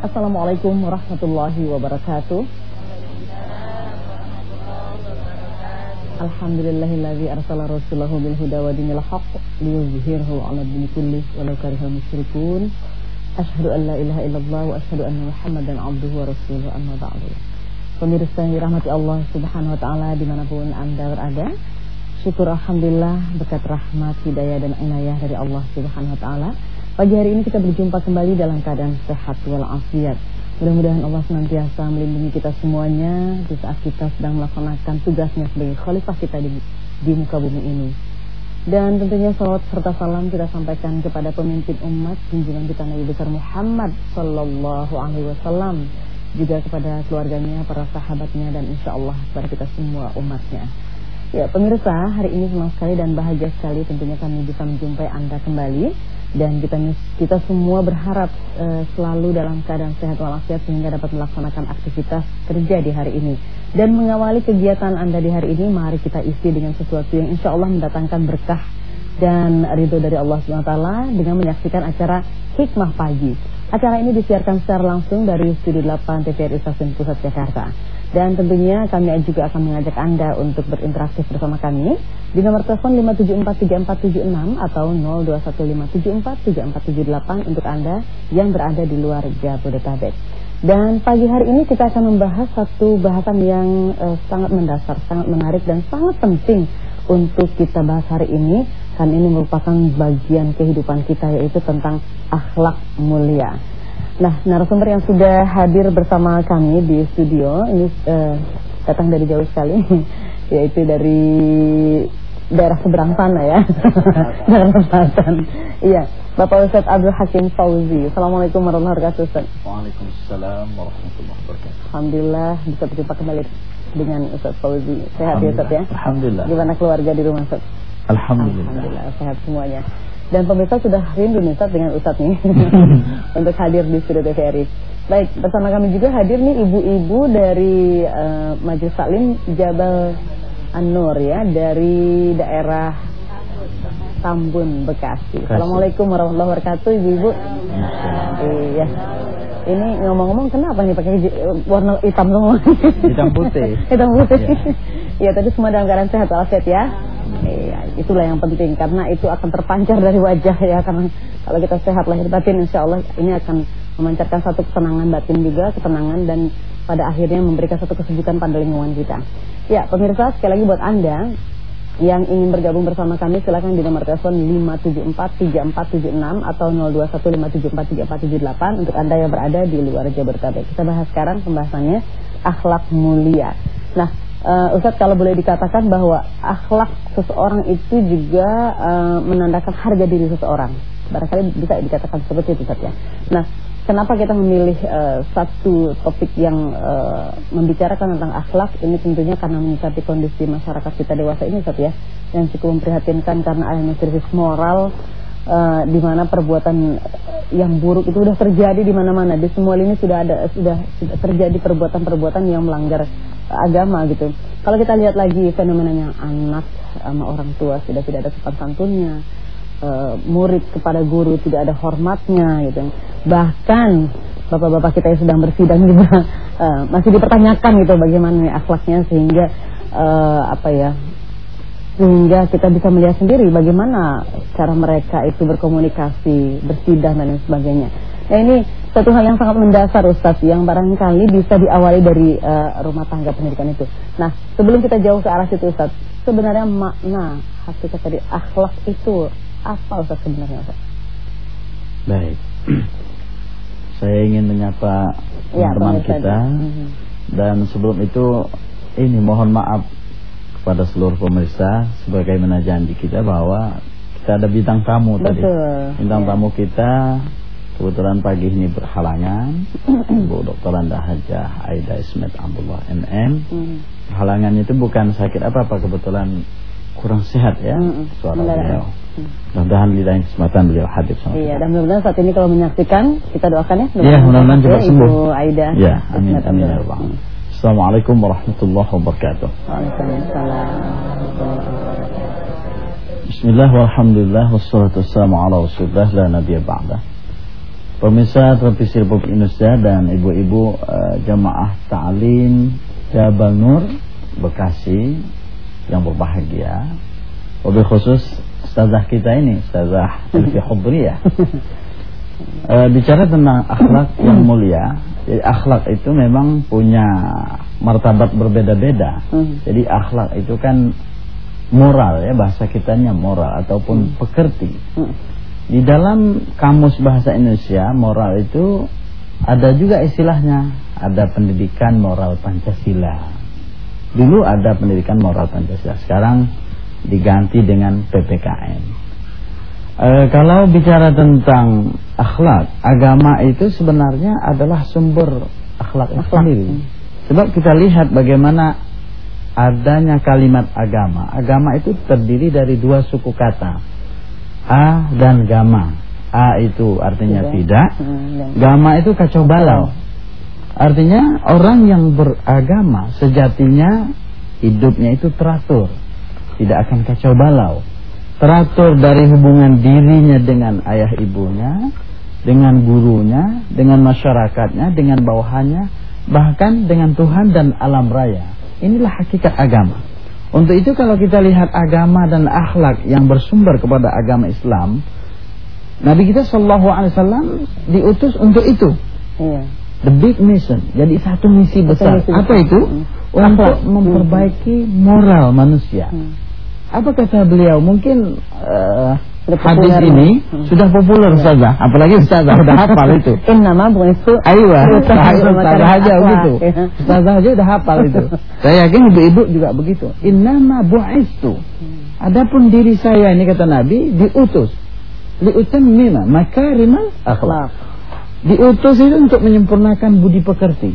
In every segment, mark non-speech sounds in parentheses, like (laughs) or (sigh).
Assalamualaikum warahmatullahi wabarakatuh. Alhamdulillahilladzi arsala rasulahu bil huda wa dinil haqq liyuzhirahu 'ala dini kulli walau karihal musyrikun. Asyhadu an la ilaha illallah wa asyhadu anna Muhammadan 'abduhu wa rasuluhu amma ba'du. Pemirsa yang dirahmati Allah Subhanahu wa taala di mana pun Anda berada, syukur alhamdulillah berkat rahmat, hidayah dan inayah dari Allah Subhanahu wa taala Pagi hari ini kita berjumpa kembali dalam keadaan sehat walafiat. Mudah-mudahan Allah senantiasa melindungi kita semuanya di saat kita sedang melaksanakan tugasnya sebagai khalifah kita di, di muka bumi ini. Dan tentunya salawat serta salam kita sampaikan kepada pemimpin umat junjungan kita Nabi besar Muhammad sallallahu alaihi wasallam juga kepada keluarganya, para sahabatnya dan insya Allah kepada kita semua umatnya. Ya pemirsa, hari ini senang sekali dan bahagia sekali tentunya kami bisa menjumpai Anda kembali dan kita kita semua berharap uh, selalu dalam keadaan sehat walafiat sehingga dapat melaksanakan aktivitas kerja di hari ini dan mengawali kegiatan Anda di hari ini mari kita isi dengan sesuatu yang insya Allah mendatangkan berkah dan ridho dari Allah SWT dengan menyaksikan acara Hikmah Pagi. Acara ini disiarkan secara langsung dari Studio 8 TVRI Stasiun Pusat Jakarta. Dan tentunya kami juga akan mengajak Anda untuk berinteraksi bersama kami di nomor telepon 5743476 atau 0215743478 untuk Anda yang berada di luar Jabodetabek. Dan pagi hari ini kita akan membahas satu bahasan yang uh, sangat mendasar, sangat menarik dan sangat penting untuk kita bahas hari ini karena ini merupakan bagian kehidupan kita yaitu tentang akhlak mulia. Nah, narasumber yang sudah hadir bersama kami di studio ini uh, datang dari jauh sekali, (laughs) yaitu dari daerah seberang sana ya, (laughs) daerah selatan. Iya, Bapak Ustaz Abdul Hakim Fauzi. Assalamualaikum warahmatullahi wabarakatuh. Ustaz. Waalaikumsalam warahmatullahi wabarakatuh. Alhamdulillah bisa berjumpa kembali dengan Ustaz Fauzi. Sehat ya Ustaz ya? Alhamdulillah. Gimana keluarga di rumah Ustaz? Alhamdulillah. Alhamdulillah sehat semuanya. Dan pemirsa sudah rindu nih Ustaz dengan Ustaz nih (laughs) untuk hadir di studio TVRI. Baik, bersama kami juga hadir nih ibu-ibu dari uh, Majelis Salim Jabal An-Nur ya dari daerah Tambun Bekasi. Assalamualaikum warahmatullahi wabarakatuh ibu-ibu. Iya. Ini ngomong-ngomong kenapa nih pakai warna hitam semua? Hitam putih. (laughs) hitam putih. Iya, tadi semua dalam keadaan sehat walafiat ya. Itulah yang penting karena itu akan terpancar dari wajah ya karena kalau kita sehat lahir batin insya Allah ini akan memancarkan satu ketenangan batin juga, ketenangan dan pada akhirnya memberikan satu kesejukan pada lingkungan kita. Ya, pemirsa sekali lagi buat Anda yang ingin bergabung bersama kami silakan di nomor telepon 5743476 atau 0215743478 untuk Anda yang berada di luar Jabodetabek. Kita bahas sekarang pembahasannya akhlak mulia. Nah, uh, Ustadz kalau boleh dikatakan bahwa akhlak seseorang itu juga uh, menandakan harga diri seseorang. Barangkali bisa dikatakan seperti itu Ustadz ya. Nah, kenapa kita memilih uh, satu topik yang uh, membicarakan tentang akhlak ini tentunya karena menyikapi kondisi masyarakat kita dewasa ini Ustadz ya yang cukup memprihatinkan karena adanya krisis moral uh, di mana perbuatan yang buruk itu sudah terjadi di mana-mana di semua lini sudah ada sudah, sudah terjadi perbuatan-perbuatan yang melanggar agama gitu. Kalau kita lihat lagi fenomenanya anak sama orang tua sudah tidak ada sopan santunnya, e, murid kepada guru tidak ada hormatnya gitu. Bahkan bapak-bapak kita yang sedang bersidang juga e, masih dipertanyakan gitu bagaimana akhlaknya sehingga e, apa ya sehingga kita bisa melihat sendiri bagaimana cara mereka itu berkomunikasi, bersidang dan lain sebagainya. Nah ini satu hal yang sangat mendasar Ustaz yang barangkali bisa diawali dari uh, rumah tangga pendidikan itu. Nah, sebelum kita jauh ke arah situ Ustaz, sebenarnya makna hakikat tadi akhlak itu apa Ustaz sebenarnya Ustaz? Baik. (clears throat) Saya ingin menyapa ya, teman kita mhm. dan sebelum itu ini mohon maaf kepada seluruh pemirsa sebagaimana janji kita bahwa kita ada bintang tamu Betul. tadi. Bintang ya. tamu kita Kebetulan pagi ini berhalangan (clears throat) Bu Dr. Anda Hajah Aida Ismet Abdullah MM mm. Halangannya itu bukan sakit apa-apa Kebetulan kurang sehat ya mm. Suara beliau mm. Mudah-mudahan di lain kesempatan beliau hadir sama Iya, dan mudah-mudahan saat ini kalau menyaksikan Kita doakan ya Iya, mudah-mudahan cepat sembuh Ibu Aida Ya, amin, amin ya Assalamualaikum warahmatullahi wabarakatuh Waalaikumsalam Bismillah walhamdulillah Wassalatu wassalamu ala rasulullah La nabiya ba'dah Pemirsa televisi Republik Indonesia dan ibu-ibu uh, jamaah ta'lim Jabal Nur Bekasi yang berbahagia. Lebih khusus ustazah kita ini, ustazah Elfi Hubriyah. (laughs) uh, bicara tentang akhlak (clears throat) yang mulia. Jadi akhlak itu memang punya martabat berbeda-beda. Hmm. Jadi akhlak itu kan moral ya bahasa kitanya moral ataupun hmm. pekerti. Hmm. Di dalam kamus bahasa Indonesia moral itu ada juga istilahnya, ada pendidikan moral Pancasila. Dulu ada pendidikan moral Pancasila, sekarang diganti dengan PPKN. E, kalau bicara tentang akhlak, agama itu sebenarnya adalah sumber akhlak itu sendiri. Sebab kita lihat bagaimana adanya kalimat agama. Agama itu terdiri dari dua suku kata A dan Gama. A itu artinya tidak, hmm, Gama itu kacau balau. Artinya orang yang beragama sejatinya hidupnya itu teratur, tidak akan kacau balau. Teratur dari hubungan dirinya dengan ayah ibunya, dengan gurunya, dengan masyarakatnya, dengan bawahannya, bahkan dengan Tuhan dan alam raya. Inilah hakikat agama. Untuk itu kalau kita lihat agama dan akhlak yang bersumber kepada agama Islam, Nabi kita Shallallahu Alaihi Wasallam diutus untuk itu. Iya. The big mission. Jadi satu misi besar. Misi Apa itu? Hmm. Untuk memperbaiki moral manusia. Hmm. Apa kata beliau? Mungkin uh, hadis ini hmm. sudah populer saja, apalagi ustazah (laughs) sudah hafal itu. Innama bu'istu Aywa, (laughs) ustazah aja begitu. Ustazah aja sudah hafal itu. (laughs) Saya yakin ibu-ibu juga begitu. Innama bu'istu. Adapun diri saya ini kata Nabi diutus liutammima makarimal akhlak. Diutus itu untuk menyempurnakan budi pekerti.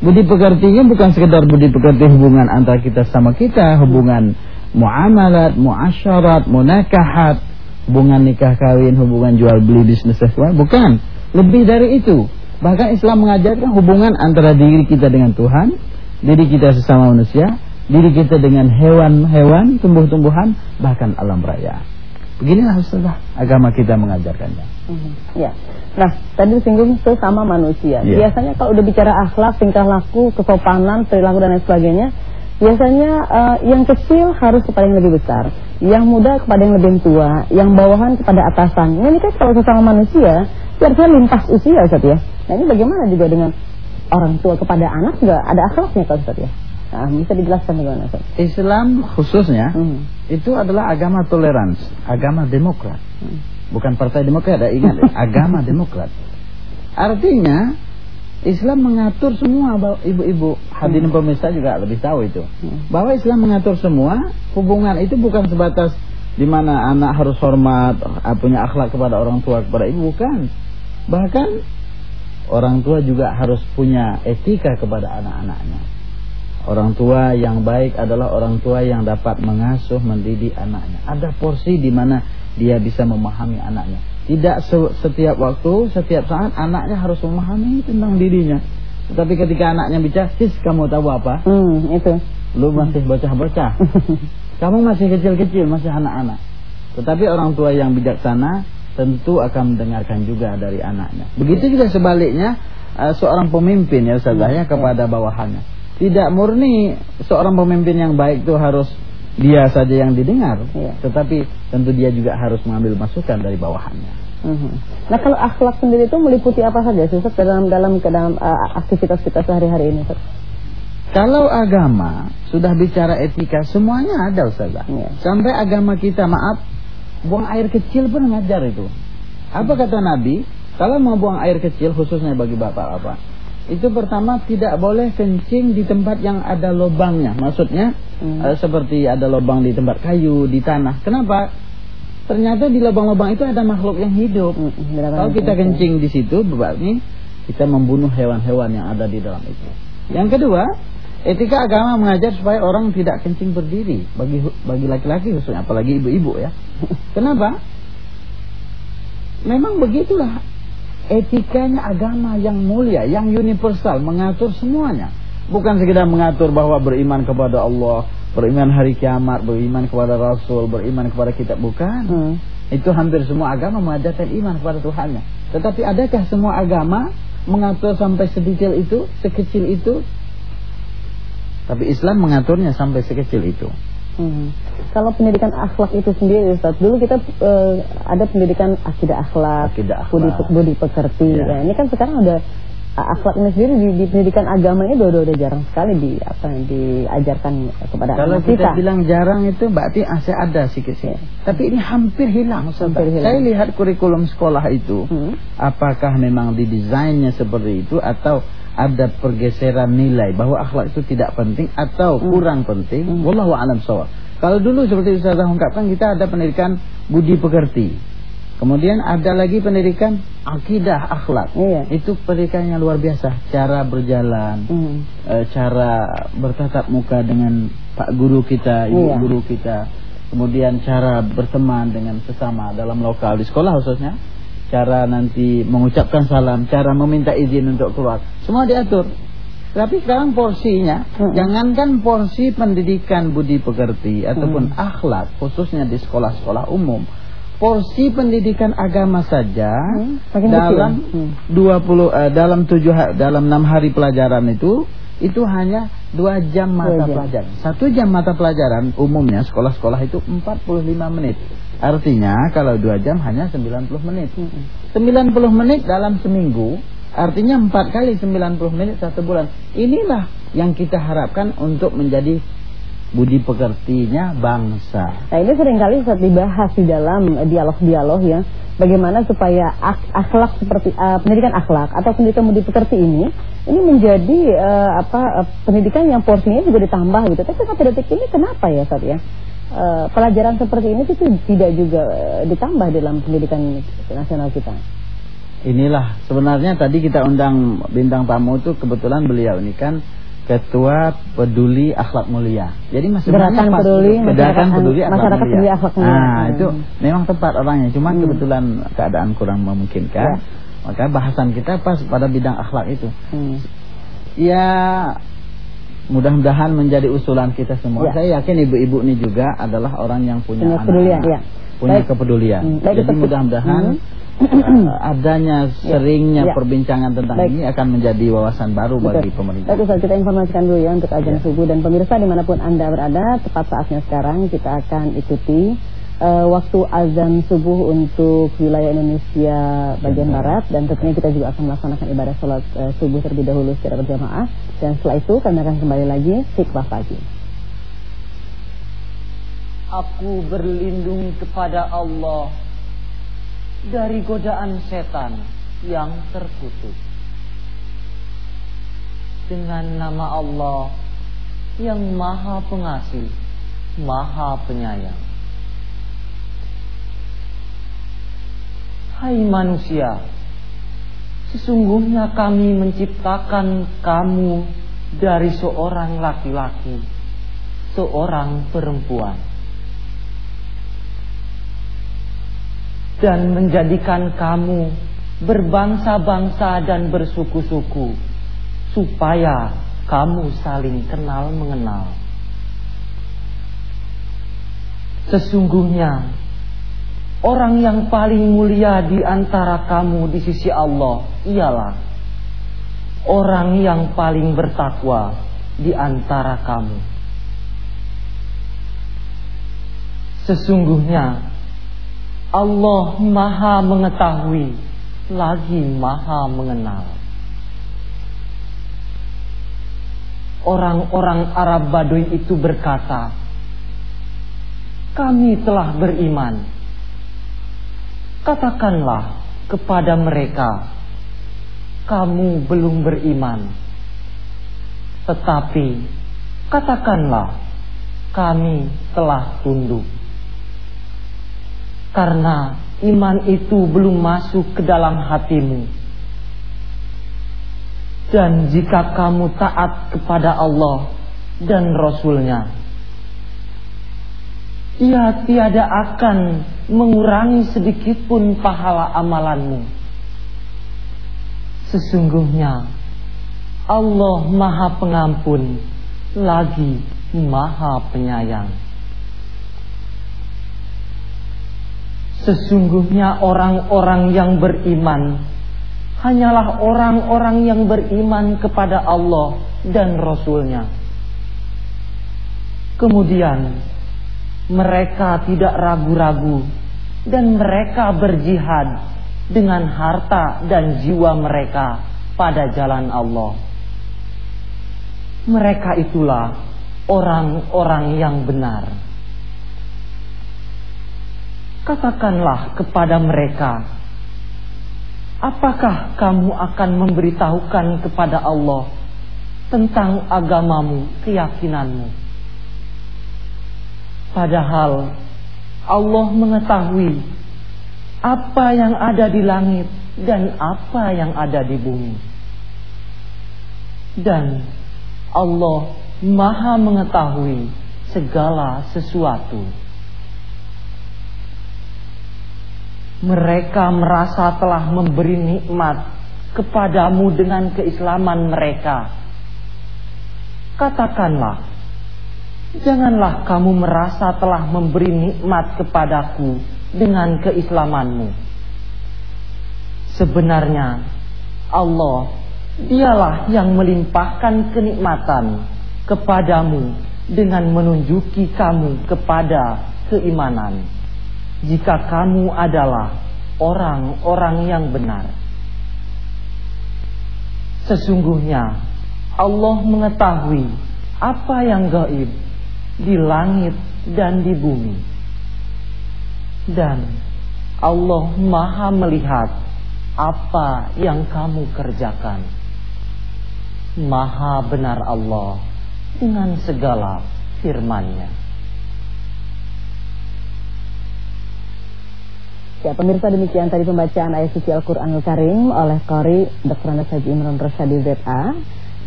Budi pekertinya bukan sekedar budi pekerti hubungan antara kita sama kita, hubungan muamalat, muasyarat, munakahat, hubungan nikah kawin, hubungan jual beli bisnis seksual, bukan. Lebih dari itu. Bahkan Islam mengajarkan hubungan antara diri kita dengan Tuhan, diri kita sesama manusia, diri kita dengan hewan-hewan, tumbuh-tumbuhan, bahkan alam raya. Beginilah sudah agama kita mengajarkannya. Mm Ya. Nah, tadi singgung sesama manusia. Yeah. Biasanya kalau udah bicara akhlak, tingkah laku, kesopanan, perilaku dan lain sebagainya, Biasanya uh, yang kecil harus kepada yang lebih besar, yang muda kepada yang lebih tua, yang bawahan kepada atasan. Ini kan kalau sesama manusia, artinya lintas usia Ustaz ya. Nah ini bagaimana juga dengan orang tua kepada anak juga ada akhlaknya kalau Ustaz ya. Nah, bisa dijelaskan bagaimana Ustaz? Islam khususnya hmm. itu adalah agama toleransi, agama demokrat. Hmm. Bukan partai demokrat, ada ingat agama demokrat. Artinya Islam mengatur semua ibu-ibu. Hadirin hmm. pemirsa juga lebih tahu itu. Hmm. bahwa Islam mengatur semua hubungan itu bukan sebatas di mana anak harus hormat punya akhlak kepada orang tua kepada ibu bukan. Bahkan orang tua juga harus punya etika kepada anak-anaknya. Orang tua yang baik adalah orang tua yang dapat mengasuh mendidik anaknya. Ada porsi di mana dia bisa memahami anaknya tidak setiap waktu, setiap saat anaknya harus memahami tentang dirinya. Tetapi ketika anaknya bicara, sis kamu tahu apa? Hmm, itu. Lu masih bocah-bocah. (laughs) kamu masih kecil-kecil, masih anak-anak. Tetapi orang tua yang bijaksana tentu akan mendengarkan juga dari anaknya. Begitu juga sebaliknya eh, seorang pemimpin ya Ustazah kepada bawahannya. Tidak murni seorang pemimpin yang baik itu harus dia saja yang didengar, ya. tetapi tentu dia juga harus mengambil masukan dari bawahannya. Uhum. Nah kalau akhlak sendiri itu meliputi apa saja sih dalam dalam dalam uh, aktivitas kita sehari-hari ini? Ustaz? Kalau agama sudah bicara etika semuanya ada Ustaz. Ya. Sampai agama kita maaf buang air kecil pun ngajar itu. Apa kata Nabi? Kalau mau buang air kecil khususnya bagi bapak-bapak itu pertama tidak boleh kencing di tempat yang ada lubangnya. Maksudnya hmm. uh, seperti ada lubang di tempat kayu, di tanah. Kenapa? Ternyata di lubang-lubang itu ada makhluk yang hidup. Hmm. Kalau kita kencing di situ berarti kita membunuh hewan-hewan yang ada di dalam itu. Yang kedua, etika agama mengajar supaya orang tidak kencing berdiri bagi bagi laki-laki khususnya apalagi ibu-ibu ya. (laughs) Kenapa? Memang begitulah etikanya agama yang mulia, yang universal, mengatur semuanya. Bukan sekedar mengatur bahwa beriman kepada Allah, beriman hari kiamat, beriman kepada Rasul, beriman kepada kitab, bukan. Hmm. Itu hampir semua agama mengajarkan iman kepada Tuhannya. Tetapi adakah semua agama mengatur sampai sedetail itu, sekecil itu? Tapi Islam mengaturnya sampai sekecil itu. Hmm. Kalau pendidikan akhlak itu sendiri Ustaz, dulu kita uh, ada pendidikan akidah akhlak, akidah akhlak. Budi, budi pekerti. Ya. ya. ini kan sekarang ada akhlak ini sendiri di, di pendidikan agama ini udah udah jarang sekali di apa diajarkan kepada Kalau anak kita. kita bilang jarang itu berarti masih ada sih sih. Tapi ini hampir hilang, hampir hilang. Saya lihat kurikulum sekolah itu, hmm. apakah memang didesainnya seperti itu atau ada pergeseran nilai bahwa akhlak itu tidak penting atau hmm. kurang penting. Hmm. Wallahu a'lam shawab. Kalau dulu seperti Ustaz ungkapkan kita ada pendidikan budi pekerti. Kemudian ada lagi pendidikan akidah akhlak. Iya. Itu pendidikan yang luar biasa. Cara berjalan, mm. e, cara bertatap muka dengan pak guru kita, ibu iya. guru kita. Kemudian cara berteman dengan sesama dalam lokal di sekolah khususnya. Cara nanti mengucapkan salam, cara meminta izin untuk keluar. Semua diatur. Tapi sekarang porsinya, hmm. jangankan porsi pendidikan budi pekerti ataupun hmm. akhlak, khususnya di sekolah-sekolah umum porsi pendidikan agama saja hmm, dalam hmm. 20 uh, dalam 7 dalam 6 hari pelajaran itu itu hanya 2 jam mata jam. pelajaran. Satu jam mata pelajaran umumnya sekolah-sekolah itu 45 menit. Artinya kalau 2 jam hanya 90 menit. Hmm. 90 menit dalam seminggu artinya 4 kali 90 menit satu bulan. Inilah yang kita harapkan untuk menjadi budi pekertinya bangsa. Nah ini sering kali saat dibahas di dalam dialog-dialog ya, bagaimana supaya ak akhlak seperti uh, pendidikan akhlak atau pendidikan budi pekerti ini ini menjadi uh, apa uh, pendidikan yang porsinya juga ditambah gitu. Tapi sampai detik ini kenapa ya saat ya? Uh, pelajaran seperti ini itu tidak juga uh, ditambah dalam pendidikan nasional kita. Inilah sebenarnya tadi kita undang bintang tamu itu kebetulan beliau ini kan Ketua Peduli Akhlak Mulia. Jadi masih Gerakan Peduli Gerakan Peduli Akhlak Masyarakat Mulia. Peduli Akhlak Mulia. Nah, hmm. itu memang tepat orangnya, cuma hmm. kebetulan keadaan kurang memungkinkan. Ya. Maka bahasan kita pas pada bidang akhlak itu. Hmm. Ya mudah-mudahan menjadi usulan kita semua. Ya. Saya yakin ibu-ibu ini juga adalah orang yang punya, punya anak, ya. punya Baik. kepedulian. Hmm. Baik, Jadi mudah-mudahan hmm adanya ya. seringnya ya. perbincangan tentang Baik. ini akan menjadi wawasan baru Betul. bagi pemerintah. Baik Ustaz, kita informasikan dulu ya untuk ajan ya. subuh dan pemirsa di mana pun Anda berada, tepat saatnya sekarang kita akan ikuti uh, waktu azan subuh untuk wilayah Indonesia bagian ya. barat dan tentunya kita juga akan melaksanakan ibadah sholat uh, subuh terlebih dahulu secara berjamaah dan setelah itu kami akan kembali lagi khutbah pagi. Aku berlindung kepada Allah dari godaan setan yang terkutuk. Dengan nama Allah yang maha pengasih, maha penyayang. Hai manusia, sesungguhnya kami menciptakan kamu dari seorang laki-laki, seorang perempuan dan menjadikan kamu berbangsa-bangsa dan bersuku-suku supaya kamu saling kenal mengenal. Sesungguhnya orang yang paling mulia di antara kamu di sisi Allah ialah orang yang paling bertakwa di antara kamu. Sesungguhnya Allah maha mengetahui lagi maha mengenal. Orang-orang Arab Baduy itu berkata, kami telah beriman. Katakanlah kepada mereka, kamu belum beriman. Tetapi katakanlah, kami telah tunduk karena iman itu belum masuk ke dalam hatimu. Dan jika kamu taat kepada Allah dan Rasulnya, ia tiada akan mengurangi sedikit pun pahala amalanmu. Sesungguhnya Allah maha pengampun lagi maha penyayang. Sesungguhnya orang-orang yang beriman hanyalah orang-orang yang beriman kepada Allah dan Rasulnya. Kemudian mereka tidak ragu-ragu dan mereka berjihad dengan harta dan jiwa mereka pada jalan Allah. Mereka itulah orang-orang yang benar. Katakanlah kepada mereka, apakah kamu akan memberitahukan kepada Allah tentang agamamu, keyakinanmu? Padahal Allah mengetahui apa yang ada di langit dan apa yang ada di bumi. Dan Allah Maha mengetahui segala sesuatu. Mereka merasa telah memberi nikmat kepadamu dengan keislaman mereka. Katakanlah, janganlah kamu merasa telah memberi nikmat kepadaku dengan keislamanmu. Sebenarnya Allah dialah yang melimpahkan kenikmatan kepadamu dengan menunjuki kamu kepada keimanan jika kamu adalah orang-orang yang benar. Sesungguhnya Allah mengetahui apa yang gaib di langit dan di bumi. Dan Allah maha melihat apa yang kamu kerjakan. Maha benar Allah dengan segala firman-Nya. Ya, pemirsa demikian tadi pembacaan ayat suci Al-Quranul Karim oleh Qari Dr. Haji Imran Rosyadi ZA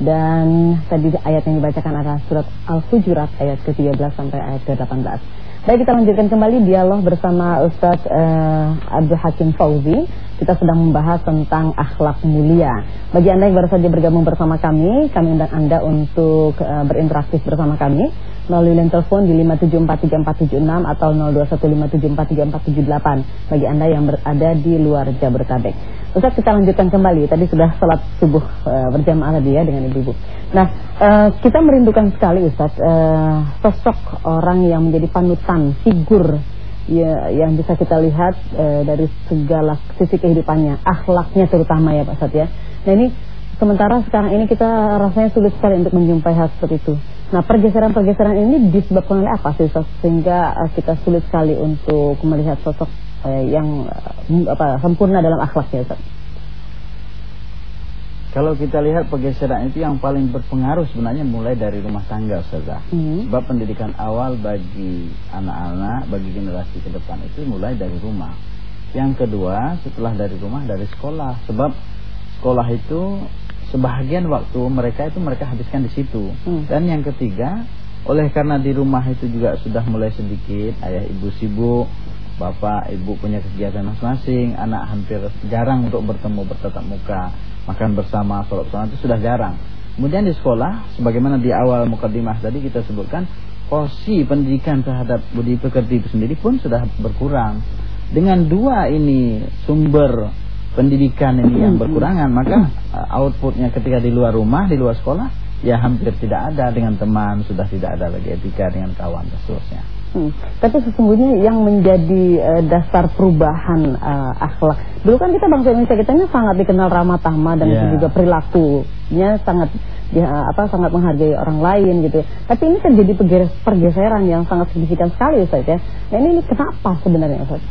dan tadi ayat yang dibacakan adalah surat Al-Hujurat ayat ke-13 sampai ayat ke-18. Baik kita lanjutkan kembali dialog bersama Ustadz uh, Abdul Hakim Fauzi. Kita sedang membahas tentang akhlak mulia. Bagi Anda yang baru saja bergabung bersama kami, kami undang Anda untuk uh, berinteraksi bersama kami melalui line telepon di 5743476 atau 0215743478 bagi Anda yang berada di luar Jabodetabek. Ustaz kita lanjutkan kembali. Tadi sudah salat subuh uh, berjamaah tadi ya dengan ibu-ibu. Nah, uh, kita merindukan sekali Ustaz uh, sosok orang yang menjadi panutan, figur ya yang bisa kita lihat uh, dari segala sisi kehidupannya, akhlaknya terutama ya Pak Ustaz ya. Nah, ini sementara sekarang ini kita rasanya sulit sekali untuk menjumpai hal seperti itu. Nah pergeseran-pergeseran ini disebabkan oleh apa sih sehingga uh, kita sulit sekali untuk melihat sosok uh, yang uh, apa sempurna dalam akhlaknya Ustaz? Kalau kita lihat pergeseran itu yang paling berpengaruh sebenarnya mulai dari rumah tangga Ustazah. Hmm. Sebab pendidikan awal bagi anak-anak, bagi generasi ke depan itu mulai dari rumah. Yang kedua setelah dari rumah dari sekolah. Sebab sekolah itu sebahagian waktu mereka itu mereka habiskan di situ. Hmm. Dan yang ketiga, oleh karena di rumah itu juga sudah mulai sedikit ayah ibu sibuk, bapak ibu punya kegiatan masing-masing, anak hampir jarang untuk bertemu bertatap muka, makan bersama, sholat sholat itu sudah jarang. Kemudian di sekolah, sebagaimana di awal mukadimah tadi kita sebutkan, porsi pendidikan terhadap budi pekerti itu sendiri pun sudah berkurang. Dengan dua ini sumber pendidikan ini yang berkurangan maka uh, outputnya ketika di luar rumah di luar sekolah ya hampir tidak ada dengan teman sudah tidak ada lagi etika dengan kawan dan seterusnya. Hmm. Tapi sesungguhnya yang menjadi uh, dasar perubahan uh, akhlak. Dulu kan kita bangsa Indonesia kita ini sangat dikenal ramah tamah dan yeah. juga perilakunya sangat ya, apa sangat menghargai orang lain gitu. Tapi ini terjadi pergeseran yang sangat signifikan sekali Ustaz ya. Nah ini, ini kenapa sebenarnya Ustaz?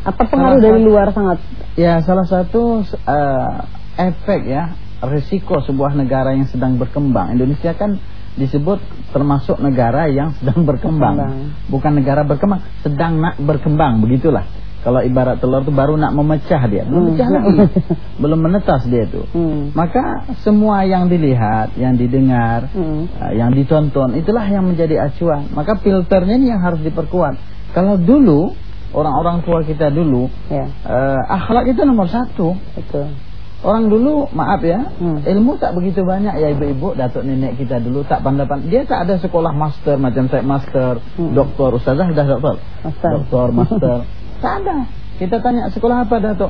Apa pengaruh dari luar sangat? Ya, salah satu uh, efek ya, risiko sebuah negara yang sedang berkembang. Indonesia kan disebut termasuk negara yang sedang berkembang. berkembang. Bukan negara berkembang, sedang nak berkembang, begitulah. Kalau ibarat telur itu baru nak memecah dia, belum pecah hmm. lagi, (laughs) belum menetas dia itu. Hmm. Maka semua yang dilihat, yang didengar, hmm. uh, yang ditonton, itulah yang menjadi acuan. Maka filternya ini yang harus diperkuat. Kalau dulu orang-orang tua kita dulu, ya. uh, akhlak itu nomor satu. Betul. Orang dulu, maaf ya, hmm. ilmu tak begitu banyak ya ibu-ibu, datuk nenek kita dulu tak pandai Dia tak ada sekolah master macam saya master, hmm. doktor, ustazah sudah doktor, master. doktor, (laughs) master, tak ada. Kita tanya sekolah apa Dato?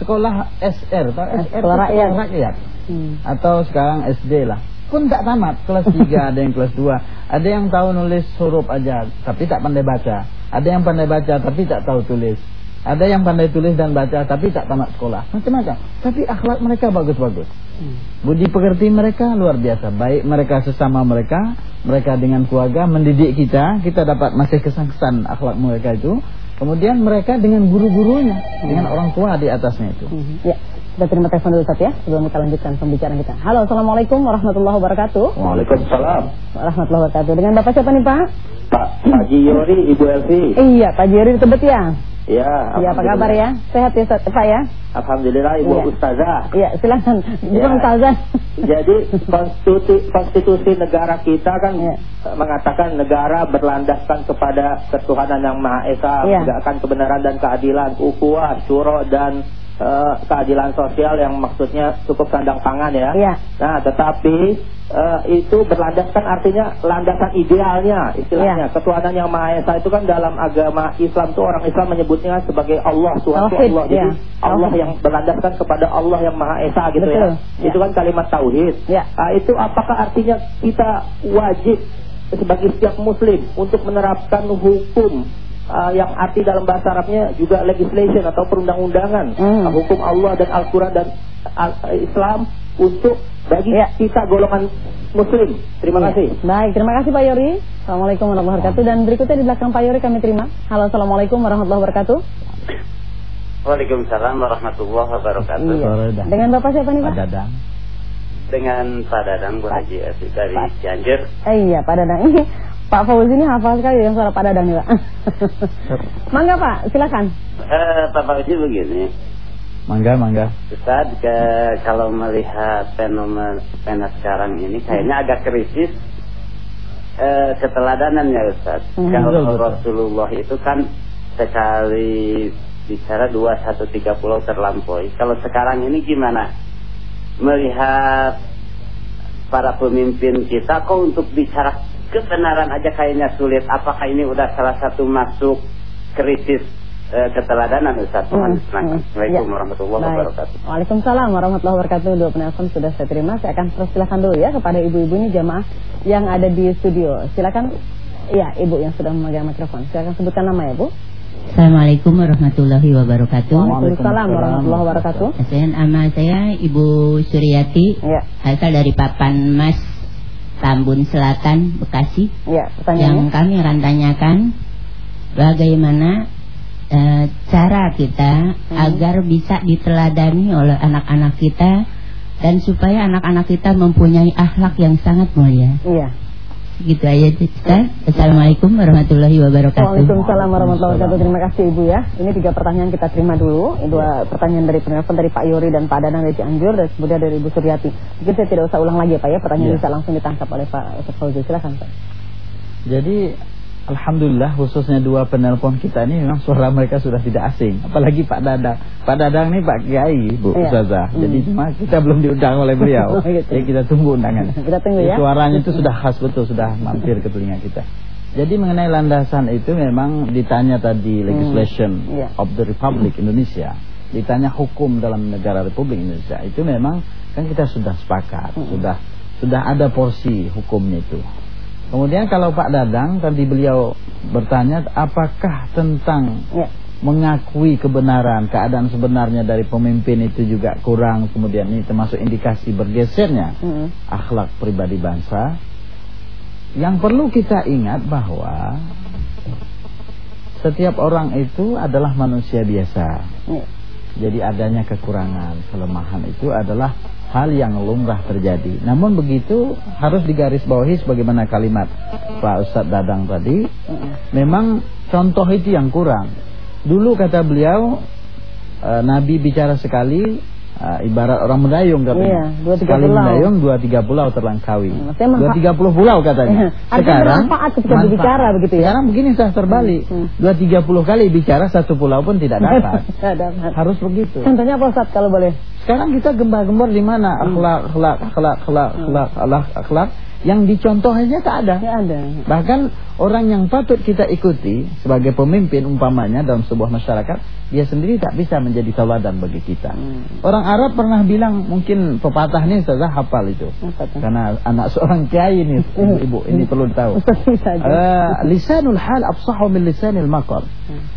Sekolah SR, atau SR sekolah rakyat. rakyat. Hmm. Atau sekarang SD lah. Pun tak tamat, kelas 3 (laughs) ada yang kelas 2. Ada yang tahu nulis huruf aja tapi tak pandai baca. Ada yang pandai baca tapi tak tahu tulis. Ada yang pandai tulis dan baca tapi tak tamat sekolah. Macam-macam. Tapi akhlak mereka bagus-bagus. Hmm. Budi pekerti mereka luar biasa. Baik mereka sesama mereka, mereka dengan keluarga mendidik kita, kita dapat masih kesan-kesan akhlak mereka itu. Kemudian mereka dengan guru-gurunya, dengan orang tua di atasnya itu. Hmm. Ya. Kita terima telepon dulu Ustaz ya Sebelum kita lanjutkan pembicaraan kita. Halo Assalamualaikum warahmatullahi wabarakatuh. Waalaikumsalam. Warahmatullahi wabarakatuh. Dengan Bapak siapa nih Pak? Pak Haji Yori Ibu Elvi. Iya Pak Yori di Tebet ya? Iya Iya apa kabar ya? Sehat ya Ustaz, Pak ya? Alhamdulillah Ibu ya. Ustazah. Iya silakan. Bukan ya. Ustazah. Jadi konstitusi, konstitusi negara kita kan ya. mengatakan negara berlandaskan kepada ketuhanan yang Maha Esa ya. Menegakkan kebenaran dan keadilan Ukuah, syuro dan uh, keadilan sosial yang maksudnya cukup sandang pangan ya. ya. Nah, tetapi uh, itu berlandaskan artinya landasan idealnya istilahnya. Ya. Ketuhanan yang Maha Esa itu kan dalam agama Islam tuh orang Islam menyebutnya sebagai Allah, Tuhan itu Allah. Jadi ya. Allah yang berlandaskan kepada Allah yang Maha Esa gitu Betul. ya. ya. Itu kan kalimat tauhid. Ya. Nah, itu apakah artinya kita wajib sebagai setiap muslim untuk menerapkan hukum uh, yang arti dalam bahasa Arabnya juga legislation atau perundang-undangan Hmm. hukum Allah dan Al-Quran dan Al- Islam untuk bagi Ya. kita golongan muslim. Terima Iya. kasih. Baik, terima kasih Pak Yori. Assalamualaikum warahmatullahi wabarakatuh. Dan berikutnya di belakang Pak Yori kami terima. Halo, Assalamualaikum warahmatullahi wabarakatuh. Waalaikumsalam warahmatullahi wabarakatuh. Iya. Dengan Bapak siapa nih Pak Pak? Dadang. Dengan Pak Dadang Bu Haji Asik dari Cianjur. Eh, iya, Pak Dadang. (laughs) Pak Fauzi ini hafal sekali dengan suara Pak Dadang nih Pak. Mangga Pak, silakan. Eh, Pak Fauzi begini, Mangga, mangga. Ustaz ke, kalau melihat fenomena sekarang ini kayaknya agak krisis eh, keteladanannya Ustaz. Hmm, Kalau betul, betul. Rasulullah itu kan sekali bicara dua satu tiga pulau terlampaui. Kalau sekarang ini gimana? Melihat para pemimpin kita kok untuk bicara kebenaran aja kayaknya sulit. Apakah ini udah salah satu masuk krisis eh, keteladanan Ustaz? Mohon Hmm, diterangkan. hmm, Assalamualaikum ya. warahmatullahi Baik. wabarakatuh. Waalaikumsalam warahmatullahi wabarakatuh. Dua penelpon sudah saya terima. Saya akan persilahkan dulu ya kepada ibu-ibu ini jamaah yang ada di studio. Silakan. Iya, ibu yang sudah memegang mikrofon. Silakan sebutkan nama ya, Bu. Assalamualaikum warahmatullahi wabarakatuh. Waalaikumsalam warahmatullahi wabarakatuh. Saya nama saya Ibu Suryati, Iya, asal dari Papan Mas, Tambun Selatan, Bekasi. iya, Yang kami akan tanyakan bagaimana eh, cara kita Hmm. agar bisa diteladani oleh anak-anak kita dan supaya anak-anak kita mempunyai akhlak yang sangat mulia. Iya. Gitu aja, Ustaz. Assalamualaikum warahmatullahi wabarakatuh. Waalaikumsalam warahmatullahi wabarakatuh. Terima kasih Ibu ya. Ini tiga pertanyaan kita terima dulu. Dua pertanyaan dari penelpon dari Pak Yori dan Pak Danang dari Cianjur dan kemudian dari Ibu Suryati. Mungkin saya tidak usah ulang lagi ya Pak ya. Pertanyaan Iya. bisa langsung ditangkap oleh Pak Ustaz Fauzi. Silakan Pak. Jadi Alhamdulillah khususnya dua penelpon kita ini memang suara mereka sudah tidak asing. Apalagi Pak Dadang. Pak Dadang ini Pak Kiai, Bu Iya. Ustazah. Hmm. Jadi cuma kita belum diundang oleh beliau. (laughs) Oh, gitu. Ya kita tunggu undangannya. Kita tunggu Jadi ya. Suaranya itu sudah khas betul, sudah mampir ke telinga kita. Jadi mengenai landasan itu memang ditanya tadi legislation Iya. of the Republic Indonesia. Ditanya hukum dalam negara Republik Indonesia. Itu memang kan kita sudah sepakat, Hmm. sudah sudah ada porsi hukumnya itu. Kemudian kalau Pak Dadang tadi beliau bertanya apakah tentang Ya. mengakui kebenaran keadaan sebenarnya dari pemimpin itu juga kurang kemudian ini termasuk indikasi bergesernya Mm. akhlak pribadi bangsa yang perlu kita ingat bahwa setiap orang itu adalah manusia biasa Ya. jadi adanya kekurangan kelemahan itu adalah hal yang lumrah terjadi namun begitu harus digarisbawahi sebagaimana kalimat Pak Ustadz Dadang tadi memang contoh itu yang kurang. Dulu kata beliau e, Nabi bicara sekali e, ibarat orang mendayung katanya. Iya, dua tiga sekali pulau. mendayung dua tiga pulau terlangkawi. Maksudnya Dua tiga puluh pulau katanya. Artinya bermanfaat ketika berbicara begitu ya? Sekarang begini saya terbalik. Hmm. Dua tiga puluh kali bicara satu pulau pun tidak dapat. (laughs) Tidak dapat. Harus begitu. Contohnya apa Ustaz kalau boleh? Sekarang kita gembar-gembor di mana Hmm. akhlak, akhlak, akhlak, akhlak, akhlak, akhlak, akhlak yang dicontoh aja tak ada. Ya ada. Bahkan orang yang patut kita ikuti sebagai pemimpin umpamanya dalam sebuah masyarakat dia sendiri tak bisa menjadi tauladan bagi kita. Hmm. Orang Arab pernah bilang mungkin pepatah ini saya hafal itu. Karena anak seorang kiai ini (laughs) ibu ini perlu tahu. uh, lisanul hal afsahu min lisanil maqal. Hmm.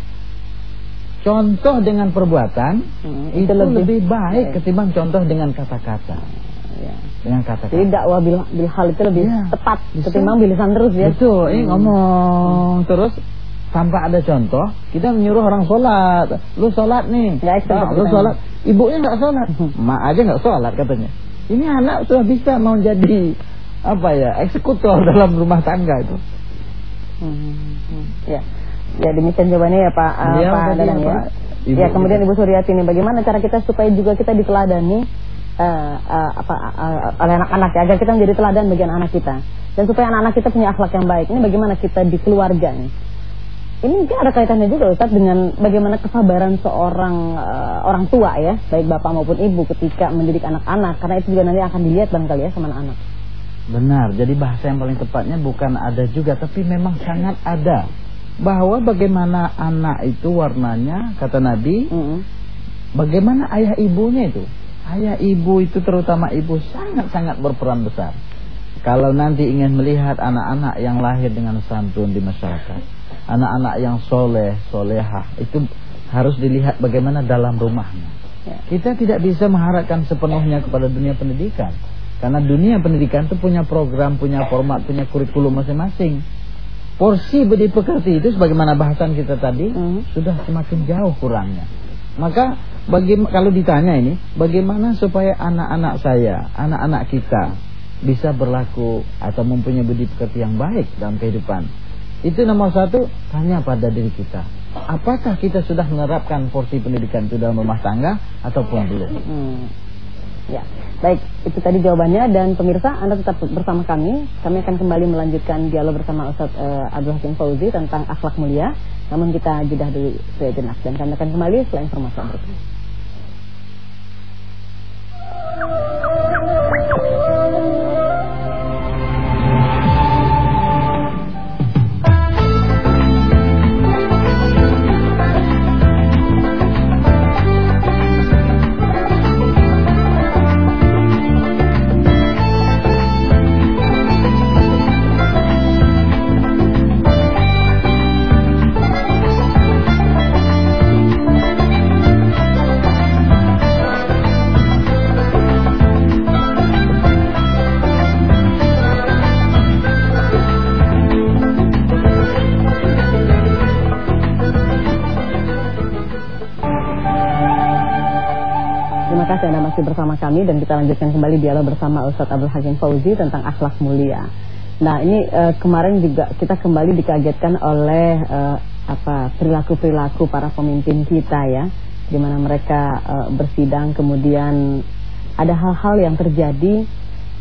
Contoh dengan perbuatan hmm, itu, itu lebih, lebih baik ya. ketimbang contoh dengan kata-kata. Ya. Dengan kata-kata. Jadi dakwah bil, bil hal itu lebih ya. tepat ketimbang bilisan terus ya. Betul, ini hmm. ngomong hmm. terus tanpa ada contoh, kita menyuruh orang sholat. Lu sholat nih. Gak nah, lu sholat. Ibunya nggak sholat. Mak aja nggak sholat katanya. Ini anak sudah bisa mau jadi apa ya eksekutor (laughs) dalam rumah tangga itu. Hmm, ya, ya demikian jawabannya ya Pak. Uh, ya, Pak Dadang ya. Ibu, ya kemudian Ibu Suryati ini bagaimana cara kita supaya juga kita diteladani uh, uh, apa uh, oleh anak-anak ya agar kita menjadi teladan bagi anak-anak kita dan supaya anak-anak kita punya akhlak yang baik. Ini bagaimana kita di keluarga nih? Ini mungkin ada kaitannya juga Ustaz dengan bagaimana kesabaran seorang uh, orang tua ya, baik bapak maupun ibu ketika mendidik anak-anak karena itu juga nanti akan dilihat barangkali ya sama anak-anak. Benar, jadi bahasa yang paling tepatnya bukan ada juga tapi memang sangat ada. Bahwa bagaimana anak itu warnanya kata Nabi, mm -hmm. bagaimana ayah ibunya itu. Ayah ibu itu terutama ibu sangat-sangat berperan besar. Kalau nanti ingin melihat anak-anak yang lahir dengan santun di masyarakat anak-anak yang soleh, solehah itu harus dilihat bagaimana dalam rumahnya. Ya. Kita tidak bisa mengharapkan sepenuhnya kepada dunia pendidikan. Karena dunia pendidikan itu punya program, punya format, punya kurikulum masing-masing. Porsi budi pekerti itu sebagaimana bahasan kita tadi mm. sudah semakin jauh kurangnya. Maka bagi kalau ditanya ini, bagaimana supaya anak-anak saya, anak-anak kita bisa berlaku atau mempunyai budi pekerti yang baik dalam kehidupan? Itu nomor satu, tanya pada diri kita. Apakah kita sudah menerapkan porsi pendidikan itu dalam rumah tangga ataupun belum? Hmm. Ya, baik itu tadi jawabannya dan pemirsa Anda tetap bersama kami. Kami akan kembali melanjutkan dialog bersama Ustaz uh, Abdul Hakim Fauzi tentang akhlak mulia. Namun kita jeda dulu sejenak dan kami akan kembali setelah informasi berikut. Masih bersama kami dan kita lanjutkan kembali dialog bersama Ustadz Abdul Hakim Fauzi tentang akhlak mulia. Nah ini uh, kemarin juga kita kembali dikagetkan oleh uh, apa perilaku-perilaku para pemimpin kita ya, di mana mereka uh, bersidang kemudian ada hal-hal yang terjadi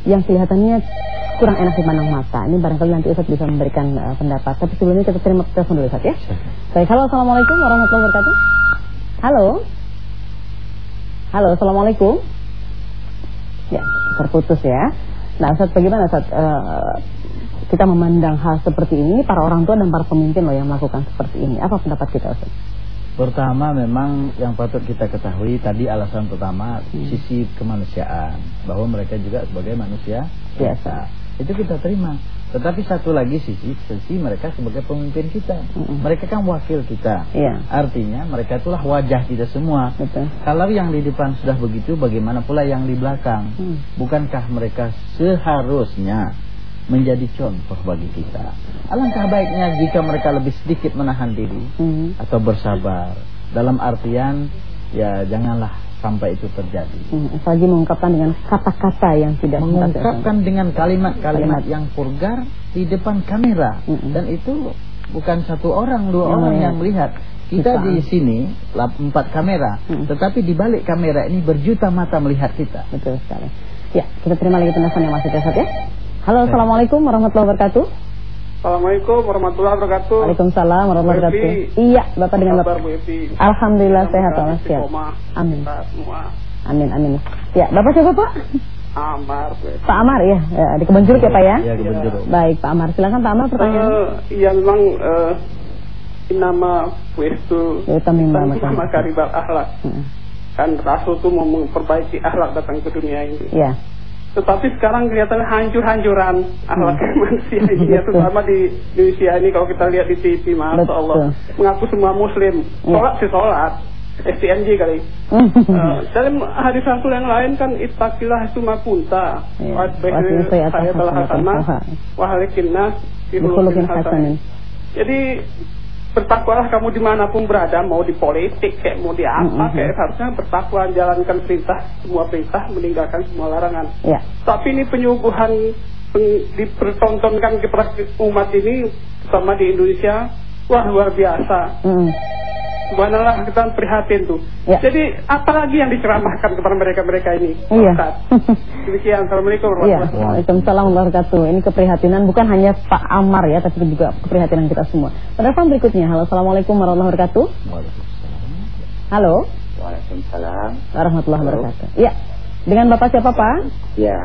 yang kelihatannya kurang enak dipandang mata. Ini barangkali nanti Ustadz bisa memberikan uh, pendapat. Tapi sebelumnya kita terima telepon dulu Ustadz ya. Baik, halo Assalamualaikum warahmatullahi wabarakatuh. Halo. Halo, Assalamualaikum. Ya, terputus ya. Nah, Ustaz bagaimana Ustaz uh, kita memandang hal seperti ini para orang tua dan para pemimpin loh yang melakukan seperti ini. Apa pendapat kita Ustaz? Pertama memang yang patut kita ketahui tadi alasan pertama hmm. sisi kemanusiaan bahwa mereka juga sebagai manusia biasa. Itu kita terima. Tetapi satu lagi sisi, sisi mereka sebagai pemimpin kita. Mm -hmm. Mereka kan wakil kita. Yeah. Artinya mereka itulah wajah kita semua. Betul. Kalau yang di depan sudah begitu, bagaimana pula yang di belakang? Mm. Bukankah mereka seharusnya menjadi contoh bagi kita? Alangkah baiknya jika mereka lebih sedikit menahan diri mm. atau bersabar. Dalam artian, ya janganlah sampai itu terjadi. Hmm, apalagi mengungkapkan dengan kata-kata yang tidak mengungkapkan dengan kalimat-kalimat yang vulgar di depan kamera hmm. dan itu bukan satu orang dua hmm. orang yang melihat. Kita, kita di sini empat kamera, hmm. tetapi di balik kamera ini berjuta mata melihat kita. Betul sekali. Ya, kita terima lagi telepon yang masih ya. Halo, Assalamualaikum warahmatullahi wabarakatuh. Assalamualaikum warahmatullahi wabarakatuh. Waalaikumsalam warahmatullahi wabarakatuh. Iya, Bapak dengan Bapak. Alhamdulillah sehat walafiat. Amin. Amin amin. Ya, Bapak siapa Pak? Amar. Pak Amar ya, ya di kebun jeruk ya Pak ya? Iya, kebun jeruk. Baik, Pak Amar. Silakan Pak Amar pertanyaan. Uh, iya memang uh, inama wistu Utamimma tentang makaribal akhlak. Hmm. Kan Rasul tuh mau memperbaiki akhlak datang ke dunia ini. Ya. Tetapi sekarang kelihatan hancur-hancuran akhlak Hmm. manusia ini ya, terutama di Indonesia ini kalau kita lihat di TV, masya. Allah, mengaku semua Muslim, Ya. sholat sih sholat, STNJ kali. Eh, dalam hadis Rasul yang lain kan ittaqilah summa kunta Iya. wa Wasbir sayyi'ata saya telah hasanah wa halikin nas fi Bikulukin khuluqin hasan. hasanin. Jadi bertakwalah kamu di mana pun berada mau di politik kayak mau di apa Mm-mm. kayak harusnya bertakwa jalankan perintah semua perintah meninggalkan semua larangan Ya. tapi ini penyuguhan peng- dipertontonkan kepada umat ini sama di Indonesia wah luar biasa Mm. Subhanallah kita prihatin tuh. Ya. Jadi apalagi yang diceramahkan kepada mereka-mereka ini? Iya. (laughs) Demikian. Assalamualaikum Iya, warahmatullahi Waalaikumsalam warahmatullahi wabarakatuh. Ini keprihatinan bukan hanya Pak Amar ya, tapi juga keprihatinan kita semua. Penelpon berikutnya. Halo, Assalamualaikum warahmatullahi wabarakatuh. Halo, Waalaikumsalam. warahmatullahi wabarakatuh. Iya, dengan Bapak siapa Pak? Ya.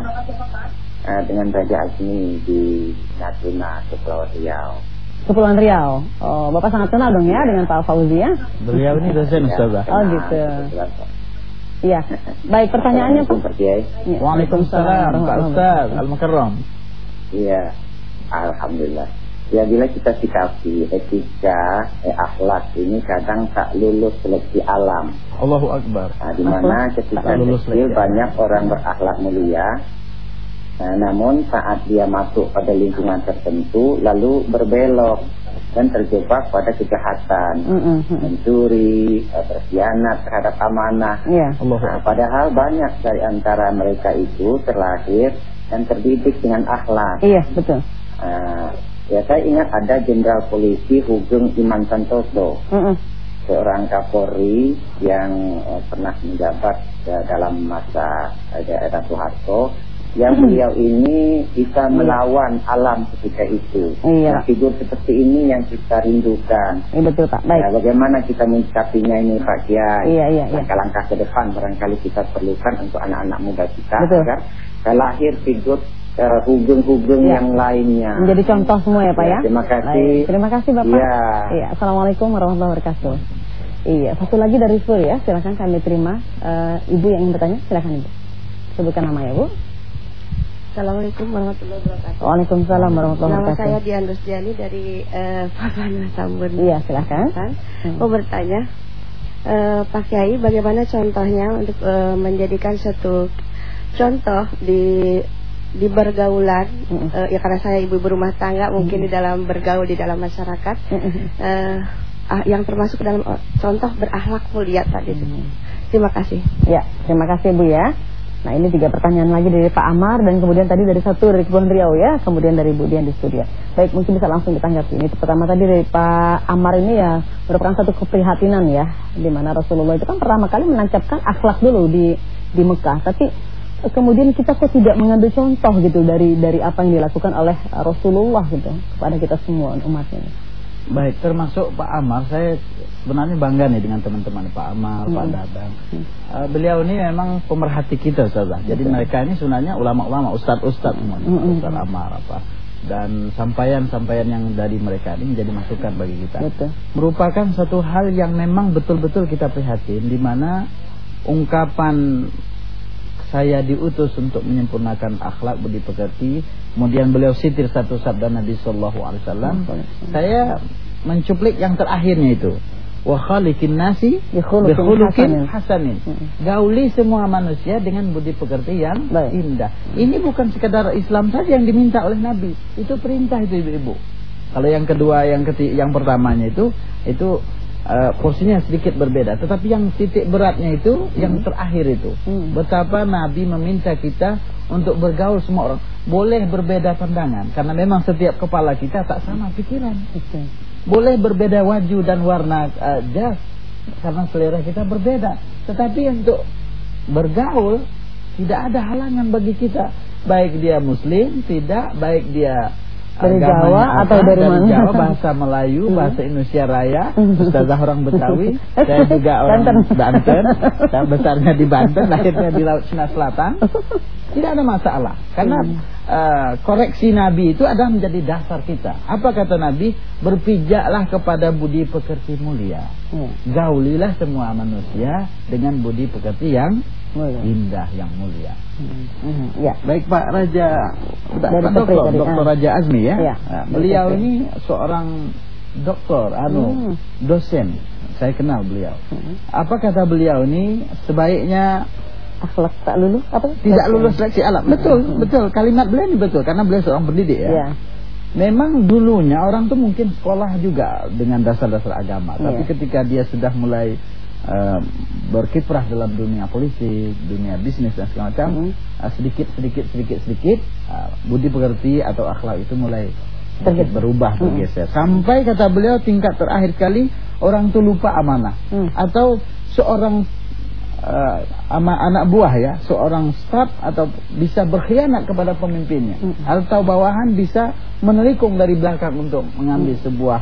Eh, dengan Raja Azmi di Natuna, Kepulauan Riau. Kepulauan Riau. Oh, Bapak sangat kenal dong ya dengan Pak Fauzi ya? Beliau ini dosen Ustazah. Oh, gitu. Iya. Baik, pertanyaannya Pak. Kiai. Iya, Waalaikumsalam Pak Ustaz Al-Mukarram. Iya. Alhamdulillah. Ya bila kita sikapi etika, eh, akhlak ini kadang tak lulus seleksi alam. Allahu Akbar. Nah, di mana ketika kecil banyak orang berakhlak mulia. Nah, namun saat dia masuk pada lingkungan tertentu lalu berbelok dan terjebak pada kejahatan, Mm, mm, mm. mencuri, eh, berkhianat terhadap amanah. Allahu Nah, padahal banyak dari antara mereka itu terlahir dan terdidik dengan akhlak. Iya, betul. Nah, ya saya ingat ada jenderal polisi Hugeng Iman Santoso, Mm, mm. seorang Kapolri yang eh, pernah menjabat eh, dalam masa eh, daerah Soeharto. Yang beliau ini bisa melawan alam ketika itu. Iya. Nah, figur seperti ini yang kita rindukan. Iya betul Pak. Ya, Baik. bagaimana kita menyikapinya ini Pak Kiai? Iya, iya, iya. Langkah-langkah ke depan barangkali kita perlukan untuk anak-anak muda kita Betul. agar lahir figur eh, hugeng-hugeng Iya. yang lainnya. Menjadi contoh semua ya Pak Ya, ya. terima kasih. Baik, Terima kasih Bapak. Iya. Iya. Assalamualaikum warahmatullahi wabarakatuh. Iya, satu lagi dari Sur ya. Silakan kami terima Eh, Ibu yang ingin bertanya, silakan Ibu. Sebutkan nama ya Bu. Assalamualaikum warahmatullahi wabarakatuh. Waalaikumsalam warahmatullahi Nama wabarakatuh. saya Dian Rusdiani dari eh, Pavana Sambun. Iya, silakan. Kan? Hmm. Mau bertanya, eh, Pak Kiai, bagaimana contohnya untuk eh, menjadikan suatu contoh di di bergaulan, Mm-mm. eh, ya karena saya ibu berumah tangga, mungkin di dalam bergaul di dalam masyarakat, eh, ah, yang termasuk dalam contoh berakhlak mulia tadi. itu. Mm. Terima kasih. Ya, terima kasih Bu ya. Nah ini tiga pertanyaan lagi dari Pak Amar dan kemudian tadi dari satu dari Kepulauan Riau ya, kemudian dari Bu Dian di studio. Baik, mungkin bisa langsung ditanggapi. Ini pertama tadi dari Pak Amar ini ya merupakan satu keprihatinan ya, di mana Rasulullah itu kan pertama kali menancapkan akhlak dulu di di Mekah, tapi eh, kemudian kita kok tidak mengambil contoh gitu dari dari apa yang dilakukan oleh eh, Rasulullah gitu kepada kita semua umatnya. Baik, termasuk Pak Amar, saya sebenarnya bangga nih dengan teman-teman Pak Amar, Pak Hmm. Dadang. Eh, beliau ini memang pemerhati kita, Ustazah. Jadi mereka ini sebenarnya ulama-ulama, ustadz-ustadz semuanya, Hmm, hmm, Ustaz hmm. Amar apa. Dan sampaian-sampaian yang dari mereka ini menjadi masukan bagi kita. Betul. Merupakan satu hal yang memang betul-betul kita prihatin, di mana ungkapan saya diutus untuk menyempurnakan akhlak budi pekerti. Kemudian beliau sitir satu sabda Nabi Sallallahu Alaihi Wasallam. Saya mencuplik yang terakhirnya itu. Wa khaliqin nasi Bi khuluqin hasanin. hasanin. Mm. Gauli semua manusia dengan budi pekerti yang Baik. indah. Ini bukan sekadar Islam saja yang diminta oleh Nabi. Itu perintah itu ibu-ibu. Kalau yang kedua, yang ketiga, yang pertamanya itu itu eh, porsinya sedikit berbeda. Tetapi yang titik beratnya itu yang terakhir itu. Hmm. Betapa Nabi meminta kita untuk bergaul semua orang. Boleh berbeda pandangan karena memang setiap kepala kita tak sama pikiran. Betul. Boleh berbeda wajah dan warna eh, jas karena selera kita berbeda. Tetapi untuk bergaul tidak ada halangan bagi kita. Baik dia muslim, tidak, baik dia dari Jawa apa, atau dari, dari mana? Jawa bahasa Melayu, Hmm. bahasa Indonesia Raya, Ustazah orang Betawi, (laughs) saya juga orang Banten. Banten, (laughs) saya besarnya di Banten, lahirnya di Laut Cina Selatan. (laughs) Tidak ada masalah, karena Hmm. eh, koreksi Nabi itu adalah menjadi dasar kita. Apa kata Nabi? Berpijaklah kepada budi pekerti mulia. Ya. Gaulilah semua manusia dengan budi pekerti yang Mulia. indah, yang mulia. Hmm, Ya. Baik Pak Raja Dari Pak Dokter, tadi, Dokter ah. Raja Azmi ya. Iya. Nah, beliau ini seorang dokter, anu, Hmm. dosen. Saya kenal beliau. Hmm. Apa kata beliau ini sebaiknya Akhlak tak lulus apa? tidak lulus seleksi alam. Betul, Hmm. betul. Kalimat beliau ini betul karena beliau seorang pendidik ya. Ya. Memang dulunya orang tuh mungkin sekolah juga dengan dasar-dasar agama, tapi Iya. ketika dia sudah mulai eh, berkiprah dalam dunia politik, dunia bisnis dan segala macam, Hmm. eh, sedikit sedikit sedikit sedikit eh, budi pekerti atau akhlak itu mulai sedikit berubah Hmm. bergeser. Sampai kata beliau tingkat terakhir kali orang tuh lupa amanah Hmm. atau seorang eh, ama anak buah ya, seorang staf atau bisa berkhianat kepada pemimpinnya atau bawahan bisa menelikung dari belakang untuk mengambil sebuah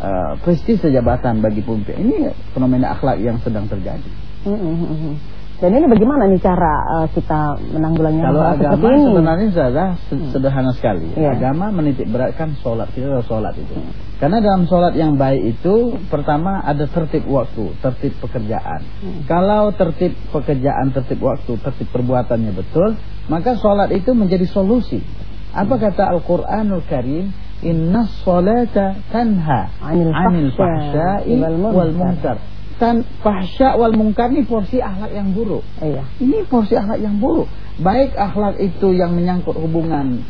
uh, prestise jabatan bagi pemimpin. Ini fenomena akhlak yang sedang terjadi. Hmm, hmm, hmm, hmm. Dan ini bagaimana nih cara eh, kita menanggulangi Kalau hal agama ini? sebenarnya saudara se- sederhana sekali. Iya. Agama menitik beratkan sholat, kita harus sholat itu. Karena dalam sholat yang baik itu pertama ada tertib waktu, tertib pekerjaan. Kalau tertib pekerjaan, tertib waktu, tertib perbuatannya betul, maka sholat itu menjadi solusi. Apa kata Al-Quranul Karim? Inna sholata tanha Anil anil fahsya'i wal munkar. Tan fahsya wal munkar ini porsi akhlak yang buruk. Iya. Ini porsi akhlak yang buruk. Baik akhlak itu yang menyangkut hubungan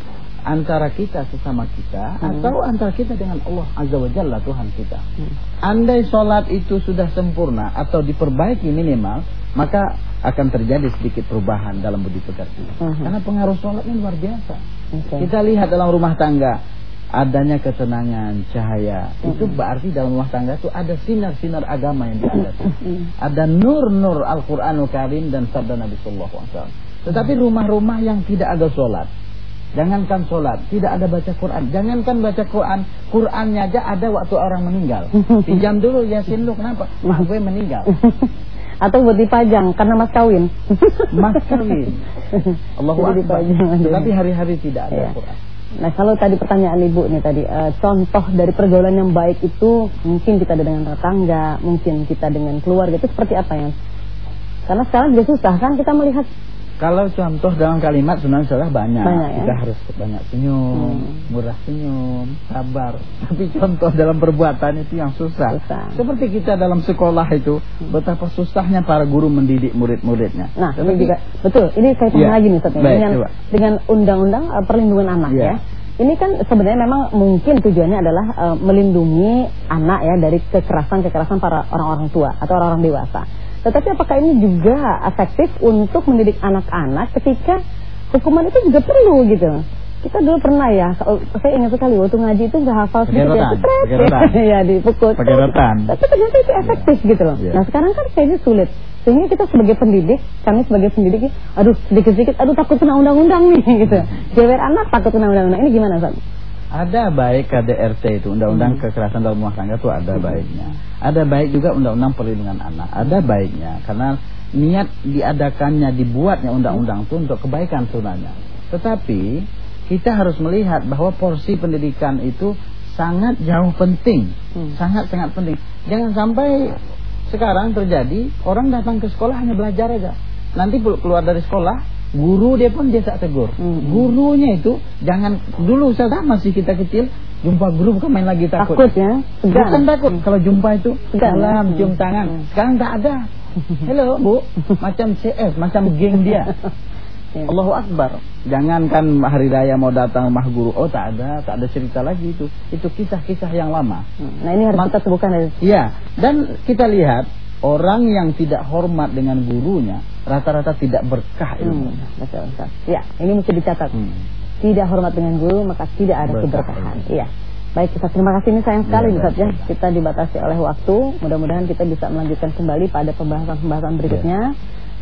antara kita sesama kita Hmm. atau antara kita dengan Allah Azza wa Jalla Tuhan kita. Hmm. Andai sholat itu sudah sempurna atau diperbaiki minimal, maka akan terjadi sedikit perubahan dalam budi pekerti. Hmm. Karena pengaruh sholatnya luar biasa. Oke. Kita lihat dalam rumah tangga adanya ketenangan, cahaya. Itu berarti dalam rumah tangga itu ada sinar-sinar agama yang dihadapi. Ada nur-nur Al-Qur'anul Karim dan sabda Nabi sallallahu alaihi wasallam. Tetapi rumah-rumah yang tidak ada sholat Jangankan sholat, tidak ada baca Quran. Jangankan baca Quran, Qurannya aja ada waktu orang meninggal. (laughs) Pinjam dulu yasin lu, kenapa? Mak gue meninggal. (laughs) Atau buat dipajang karena mas kawin. Mas kawin. (laughs) Allahu Akbar. dipajang. Tetapi hari-hari tidak ada Iya. Quran. Nah kalau tadi pertanyaan ibu nih tadi eh, contoh dari pergaulan yang baik itu mungkin kita dengan tetangga, mungkin kita dengan keluarga itu seperti apa ya? Karena sekarang juga susah kan kita melihat Kalau contoh dalam kalimat sebenarnya salah banyak. Banyak, ya? Kita harus banyak senyum, Hmm. murah senyum, sabar. (laughs) Tapi contoh dalam perbuatan itu yang susah. Susah. Seperti kita dalam sekolah itu, betapa susahnya para guru mendidik murid-muridnya. Nah, ini Tetapi- juga betul. Ini saya tanya Iya. lagi nih Ustaz. Baik, dengan coba. dengan undang-undang eh, perlindungan anak Iya. ya. Ini kan sebenarnya memang mungkin tujuannya adalah eh, melindungi anak ya dari kekerasan-kekerasan para orang-orang tua atau orang-orang dewasa. Tetapi apakah ini juga efektif untuk mendidik anak-anak ketika hukuman itu juga perlu gitu? Kita dulu pernah ya, saya ingat sekali waktu ngaji itu nggak hafal sedikit ya, stres, (laughs) ya dipukul. Pakai rotan. Tapi ternyata itu efektif gitu loh. Iya. Nah sekarang kan kayaknya sulit. Sehingga kita sebagai pendidik, kami sebagai pendidik, aduh sedikit-sedikit, aduh takut kena undang-undang nih (laughs) gitu. Jewer anak takut kena undang-undang. Ini gimana Ustaz? Ada baik KDRT itu Undang-Undang Kekerasan dalam Rumah Tangga itu ada baiknya. Ada baik juga Undang-Undang Perlindungan Anak Ada baiknya. Karena niat diadakannya Dibuatnya undang-undang itu untuk kebaikan sebenarnya. Tetapi Kita harus melihat bahwa porsi pendidikan itu Sangat jauh penting. Hmm. Sangat-sangat penting. Jangan sampai Sekarang terjadi Orang datang ke sekolah hanya belajar aja. Nanti keluar dari sekolah Guru dia pun dia tak tegur. Hmm. Gurunya itu jangan dulu saya masih kita kecil jumpa guru bukan main lagi takut. Takut ya, segan. Bukan takut. Kalau jumpa itu Segan, salam, ya? cium tangan. Hmm. Sekarang tak ada. (laughs) Halo Bu, macam CS, macam geng dia. (laughs) Ya. Allahu Akbar. Jangankan hari raya mau datang rumah guru, oh tak ada, tak ada cerita lagi itu. Itu kisah-kisah yang lama. Nah ini harus Ma- kita sebutkan dari Iya, dan kita lihat orang yang tidak hormat dengan gurunya rata-rata tidak berkah Hmm, ilmunya. betul, Ustaz. Ya, ini mesti dicatat. Hmm. Tidak hormat dengan guru maka tidak ada Berkah. keberkahan. Iya. Baik, Ustaz, terima kasih ini sayang sekali Iya, Ustaz ya. baik. Kita dibatasi oleh waktu. Mudah-mudahan kita bisa melanjutkan kembali pada pembahasan-pembahasan berikutnya.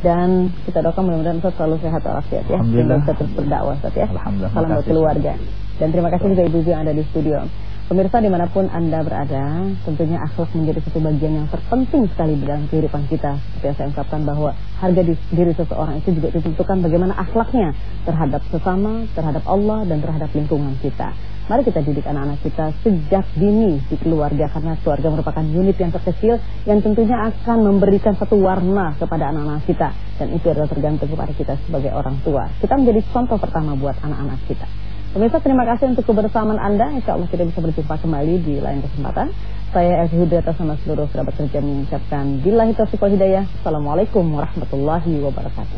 Dan kita doakan mudah-mudahan Ustaz selalu sehat walafiat ya. Sehingga bisa terus berdakwah Ustaz ya. Alhamdulillah. Salam buat keluarga. Dan terima kasih juga ibu-ibu yang ada di studio. Pemirsa di mana pun Anda berada, tentunya akhlak menjadi satu bagian yang terpenting sekali dalam kehidupan kita. Seperti yang saya ungkapkan bahwa harga diri seseorang itu juga ditentukan bagaimana akhlaknya terhadap sesama, terhadap Allah, dan terhadap lingkungan kita. Mari kita didik anak-anak kita sejak dini di keluarga karena keluarga merupakan unit yang terkecil yang tentunya akan memberikan satu warna kepada anak-anak kita dan itu adalah tergantung kepada kita sebagai orang tua. Kita menjadi contoh pertama buat anak-anak kita. Pemirsa terima kasih untuk kebersamaan Anda. Insya Allah kita bisa berjumpa kembali di lain kesempatan. Saya Elvi Hudrata sama seluruh kerabat kerja mengucapkan Bila Taufiq Hidayah. Assalamualaikum warahmatullahi wabarakatuh.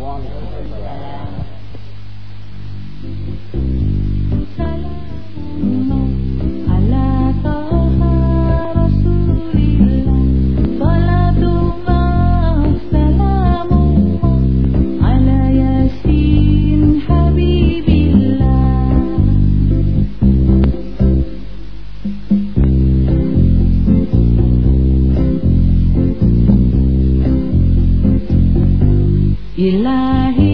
Ilahi